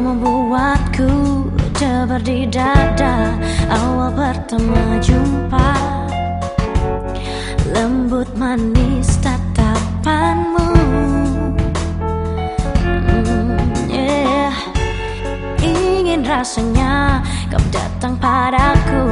Membuatku terdebar di dada. Awal pertama jumpa. Lembut manis tatapanmu. Mm, yeah. Ingin rasanya kau datang padaku.